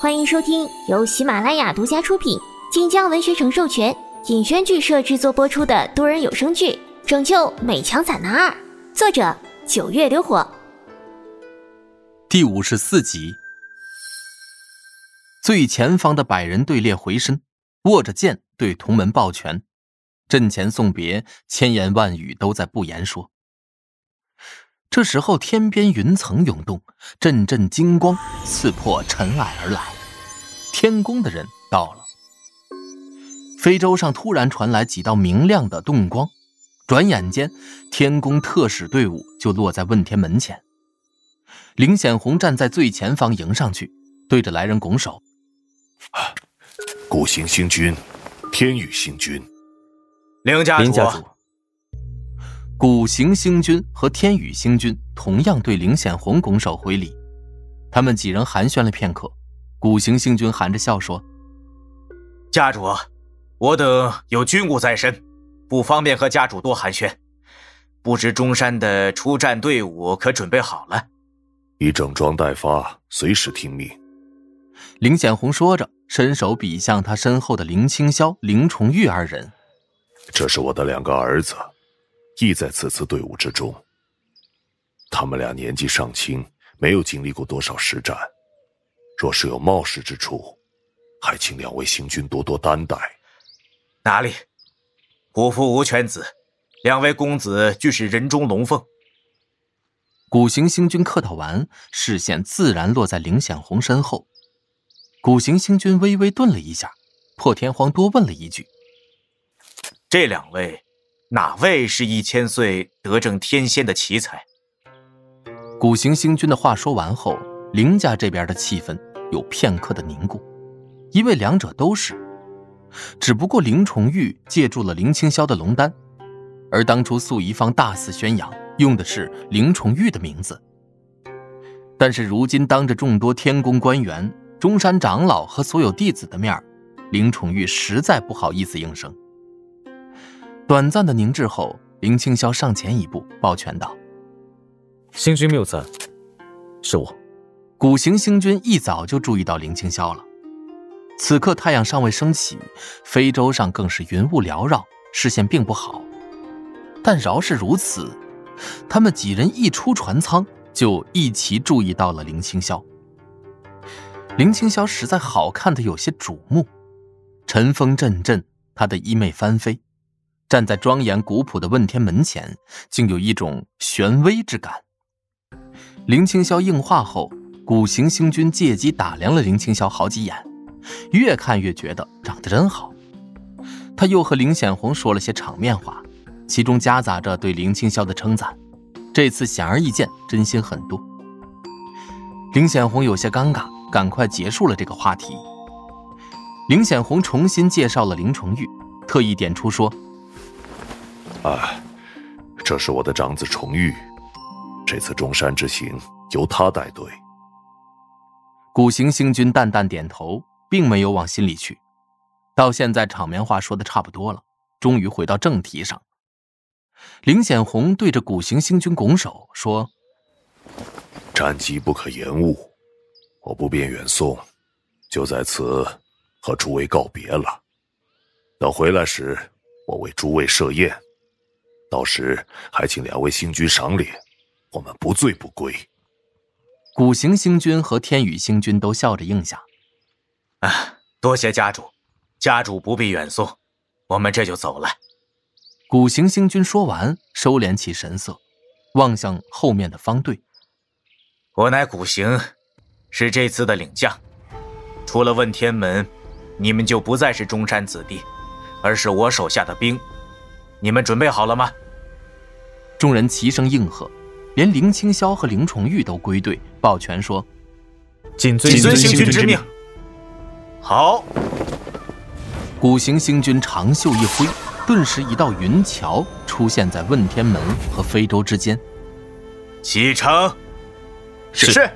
欢迎收听由喜马拉雅独家出品、晋江文学城授权、尹轩剧社制作播出的多人有声剧《拯救美强惨男二》，作者九月流火，第五十四集。最前方的百人队列回身，握着剑对同门抱拳，阵前送别，千言万语都在不言说。这时候，天边云层涌动，阵阵金光刺破尘埃而来。天宫的人到了。非洲上突然传来几道明亮的动光，转眼间，天宫特使队伍就落在问天门前。林显红站在最前方迎上去，对着来人拱手：“古行星君，天宇星君，林家主。”古行星君和天宇星君同样对林显红拱手回礼，他们几人寒暄了片刻。古行星君含着笑说：“家主，我等有军务在身，不方便和家主多寒暄。不知中山的出战队伍可准备好了？”“已整装待发，随时听命。”林显红说着，伸手比向他身后的林清霄、林崇玉二人：“这是我的两个儿子。”亦在此次队伍之中。他们俩年纪尚轻，没有经历过多少实战，若是有冒失之处，还请两位星君多多担待。哪里，虎父无犬子，两位公子俱是人中龙凤。古行星君客套完，视线自然落在林显红身后。古行星君微微顿了一下，破天荒多问了一句：“这两位？”哪位是一千岁得正天仙的奇才？古行星君的话说完后，林家这边的气氛有片刻的凝固，因为两者都是。只不过林重玉借助了林清霄的龙丹，而当初素仪方大肆宣扬用的是林重玉的名字。但是如今当着众多天宫官员、中山长老和所有弟子的面，林重玉实在不好意思应声。短暂的凝滞后，林清霄上前一步，抱拳道：“星君谬赞，是我。”古行星君一早就注意到林清霄了。此刻太阳尚未升起，非洲上更是云雾缭绕，视线并不好。但饶是如此，他们几人一出船舱，就一齐注意到了林清霄。林清霄实在好看的有些瞩目，晨风阵阵，他的衣袂翻飞。站在庄严古朴的问天门前，竟有一种玄威之感。林清霄应话后，古行星君借机打量了林清霄好几眼，越看越觉得长得真好。他又和林显红说了些场面话，其中夹杂着对林清霄的称赞。这次显而易见，真心很多。林显红有些尴尬，赶快结束了这个话题。林显红重新介绍了林重玉，特意点出说。啊，这是我的长子重玉，这次中山之行由他带队。古行星君淡淡点头，并没有往心里去。到现在场面话说的差不多了，终于回到正题上。林显红对着古行星君拱手说：“战机不可延误，我不便远送，就在此和诸位告别了。等回来时，我为诸位设宴。”到时还请两位星君赏脸，我们不醉不归。古行星君和天宇星君都笑着应下。啊，多谢家主，家主不必远送，我们这就走了。古行星君说完，收敛起神色，望向后面的方队。我乃古行，是这次的领将。出了问天门，你们就不再是中山子弟，而是我手下的兵。你们准备好了吗？众人齐声应和，连林清霄和林重玉都归队，抱拳说：“谨遵星君之命。”好。古行星君长袖一挥，顿时一道云桥出现在问天门和非洲之间。启程。是。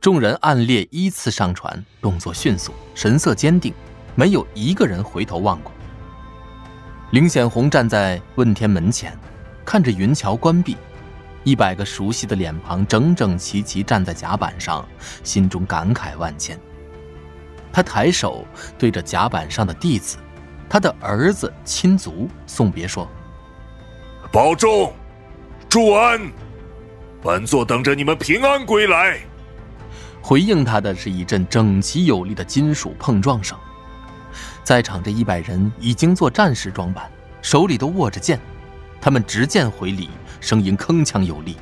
众人按列依次上船，动作迅速，神色坚定，没有一个人回头望过。林显红站在问天门前，看着云桥关闭，一百个熟悉的脸庞整整齐齐站在甲板上，心中感慨万千。他抬手对着甲板上的弟子，他的儿子亲族送别说：“保重，祝安，本座等着你们平安归来。”回应他的是一阵整齐有力的金属碰撞声。在场这一百人已经做战士装扮，手里都握着剑，他们执剑回礼，声音铿锵有力：“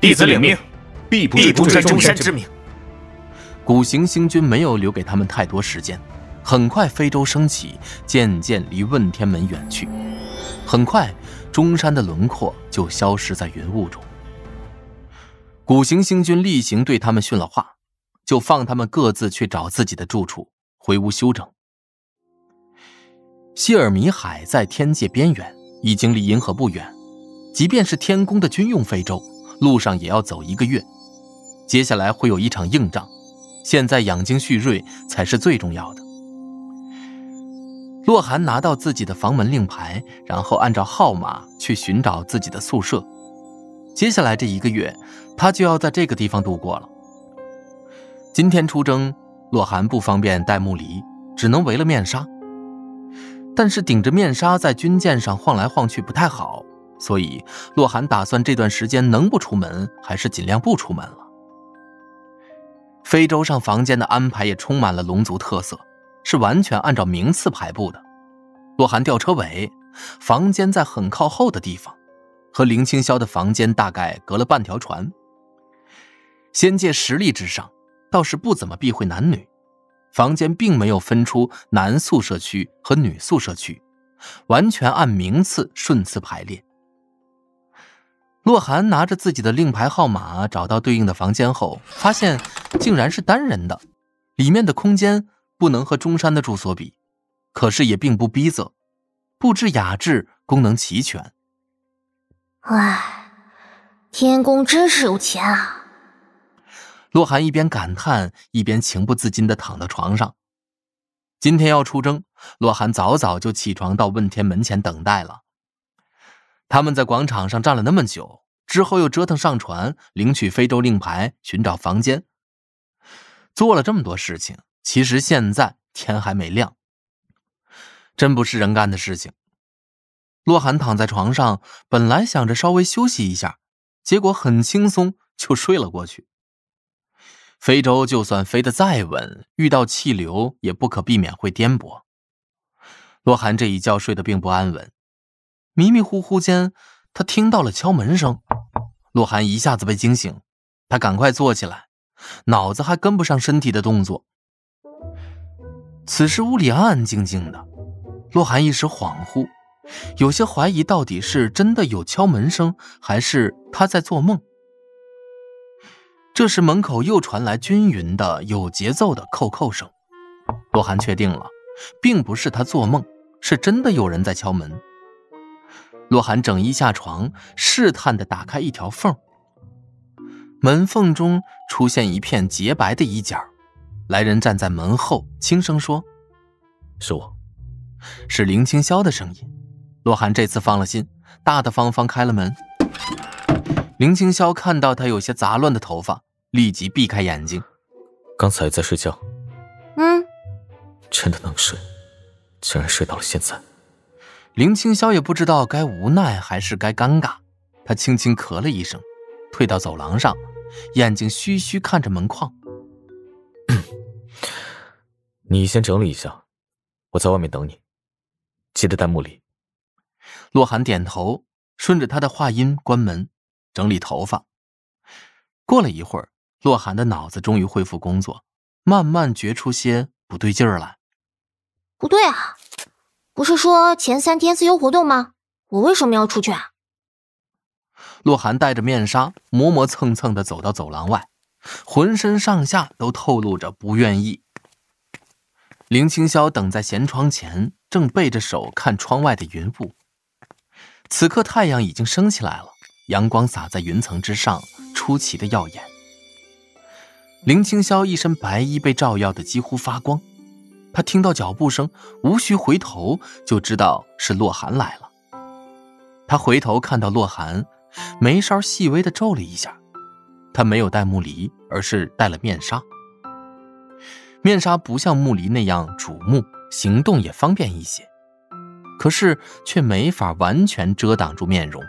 弟子领命，必不必不顺中山之命。”古行星君没有留给他们太多时间，很快非洲升起，渐渐离问天门远去。很快，中山的轮廓就消失在云雾中。古行星君例行对他们训了话，就放他们各自去找自己的住处，回屋休整。希尔米海在天界边缘，已经离银河不远，即便是天宫的军用飞舟，路上也要走一个月。接下来会有一场硬仗。现在养精蓄锐才是最重要的。洛寒拿到自己的房门令牌，然后按照号码去寻找自己的宿舍。接下来这一个月，他就要在这个地方度过了。今天出征，洛寒不方便带木犁，只能围了面纱。但是顶着面纱在军舰上晃来晃去不太好，所以洛寒打算这段时间能不出门还是尽量不出门了。非洲上房间的安排也充满了龙族特色，是完全按照名次排布的。洛寒吊车尾，房间在很靠后的地方，和林清霄的房间大概隔了半条船。仙界实力之上，倒是不怎么避讳男女，房间并没有分出男宿舍区和女宿舍区，完全按名次顺次排列。洛寒拿着自己的令牌号码找到对应的房间后，发现竟然是单人的，里面的空间不能和中山的住所比，可是也并不逼仄，布置雅致，功能齐全。唉，天宫真是有钱啊！洛寒一边感叹，一边情不自禁地躺到床上。今天要出征，洛寒早早就起床到问天门前等待了。他们在广场上站了那么久，之后又折腾上船，领取非洲令牌，寻找房间，做了这么多事情。其实现在天还没亮，真不是人干的事情。洛寒躺在床上，本来想着稍微休息一下，结果很轻松就睡了过去。非洲就算飞得再稳，遇到气流也不可避免会颠簸。洛寒这一觉睡得并不安稳。迷迷糊糊间，他听到了敲门声。洛寒一下子被惊醒，他赶快坐起来，脑子还跟不上身体的动作。此时屋里安安静静的，洛寒一时恍惚，有些怀疑到底是真的有敲门声，还是他在做梦。这时门口又传来均匀的、有节奏的叩叩声。洛涵确定了，并不是他做梦，是真的有人在敲门。洛涵整衣下床，试探的打开一条缝，门缝中出现一片洁白的衣角。来人站在门后，轻声说：“是我，是林清霄的声音。”洛涵这次放了心，大大方方开了门。林清霄看到他有些杂乱的头发，立即避开眼睛。刚才在睡觉，嗯，真的能睡，竟然睡到了现在。林清霄也不知道该无奈还是该尴尬，他轻轻咳了一声，退到走廊上，眼睛虚虚看着门框。你先整理一下，我在外面等你，记得带木里。洛寒点头，顺着他的话音关门，整理头发。过了一会儿，洛寒的脑子终于恢复工作，慢慢觉出些不对劲儿来。不对啊！不是说前三天自由活动吗？我为什么要出去啊？洛寒戴着面纱，磨磨蹭蹭的走到走廊外，浑身上下都透露着不愿意。林清霄等在舷窗前，正背着手看窗外的云雾。此刻太阳已经升起来了，阳光洒在云层之上，出奇的耀眼。林清霄一身白衣被照耀的几乎发光。他听到脚步声，无需回头就知道是洛寒来了。他回头看到洛寒，眉梢细微的皱了一下。他没有戴木犁，而是戴了面纱。面纱不像木梨那样瞩目，行动也方便一些，可是却没法完全遮挡住面容。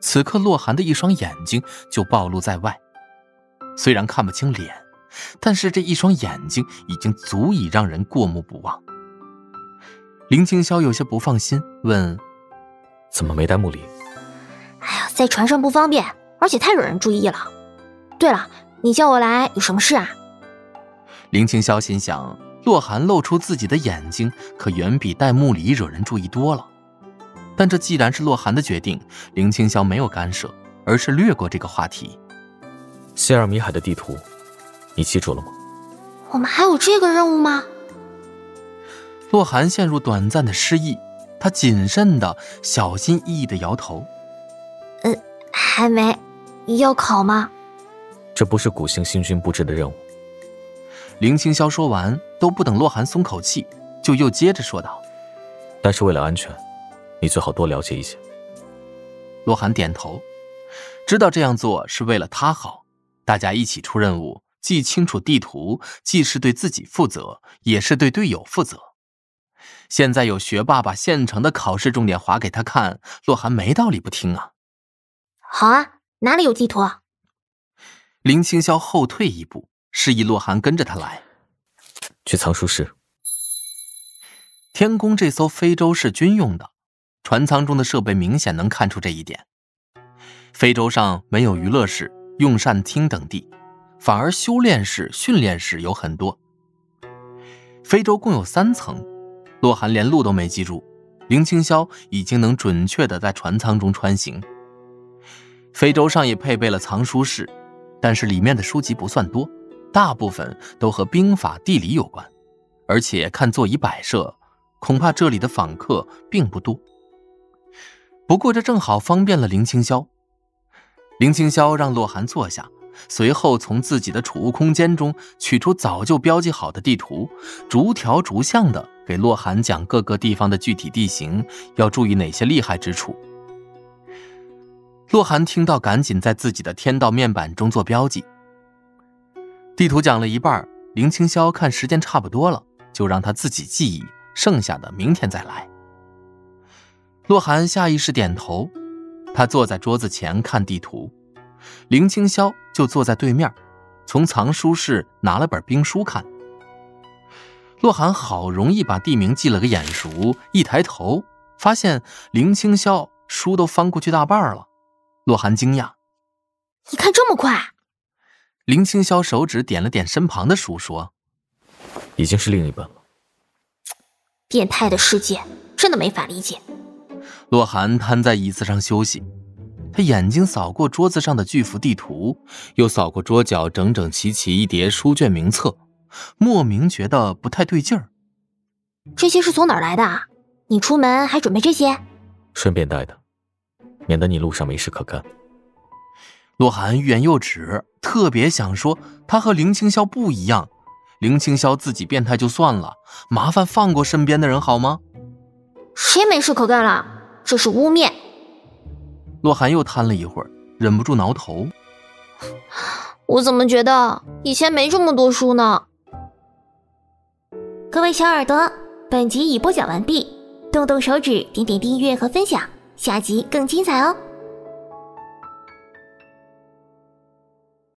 此刻，洛寒的一双眼睛就暴露在外，虽然看不清脸，但是这一双眼睛已经足以让人过目不忘。林青霄有些不放心，问：“怎么没带木梨？”“哎呀，在船上不方便，而且太惹人注意了。对了，你叫我来有什么事啊？”林青霄心想，洛寒露出自己的眼睛，可远比带木梨惹人注意多了。但这既然是洛寒的决定，林青霄没有干涉，而是略过这个话题。谢尔米海的地图，你记住了吗？我们还有这个任务吗？洛寒陷入短暂的失忆，他谨慎的、小心翼翼的摇头。呃，还没，要考吗？这不是古星星君布置的任务。林青霄说完，都不等洛寒松口气，就又接着说道：“但是为了安全。”你最好多了解一些。洛寒点头，知道这样做是为了他好。大家一起出任务，既清楚地图，既是对自己负责，也是对队友负责。现在有学霸把现成的考试重点划给他看，洛寒没道理不听啊。好啊，哪里有地图？林青霄后退一步，示意洛寒跟着他来。去藏书室。天宫这艘非洲是军用的。船舱中的设备明显能看出这一点。非洲上没有娱乐室、用膳厅等地，反而修炼室、训练室有很多。非洲共有三层，洛寒连路都没记住，林青霄已经能准确的在船舱中穿行。非洲上也配备了藏书室，但是里面的书籍不算多，大部分都和兵法、地理有关，而且看座椅摆设，恐怕这里的访客并不多。不过这正好方便了林青霄。林青霄让洛寒坐下，随后从自己的储物空间中取出早就标记好的地图，逐条逐项的给洛寒讲各个地方的具体地形，要注意哪些厉害之处。洛寒听到，赶紧在自己的天道面板中做标记。地图讲了一半，林青霄看时间差不多了，就让他自己记忆，剩下的明天再来。洛寒下意识点头，他坐在桌子前看地图，林清霄就坐在对面，从藏书室拿了本兵书看。洛寒好容易把地名记了个眼熟，一抬头发现林清霄书都翻过去大半了。洛寒惊讶：“你看这么快？”林清霄手指点了点身旁的书，说：“已经是另一本了。”变态的世界真的没法理解。洛寒瘫在椅子上休息，他眼睛扫过桌子上的巨幅地图，又扫过桌角整整齐齐一叠书卷名册，莫名觉得不太对劲儿。这些是从哪儿来的？你出门还准备这些？顺便带的，免得你路上没事可干。洛寒欲言又止，特别想说他和林青霄不一样，林青霄自己变态就算了，麻烦放过身边的人好吗？谁没事可干了？这是污蔑。洛寒又瘫了一会儿，忍不住挠头。我怎么觉得以前没这么多书呢？各位小耳朵，本集已播讲完毕，动动手指，点点订阅和分享，下集更精彩哦。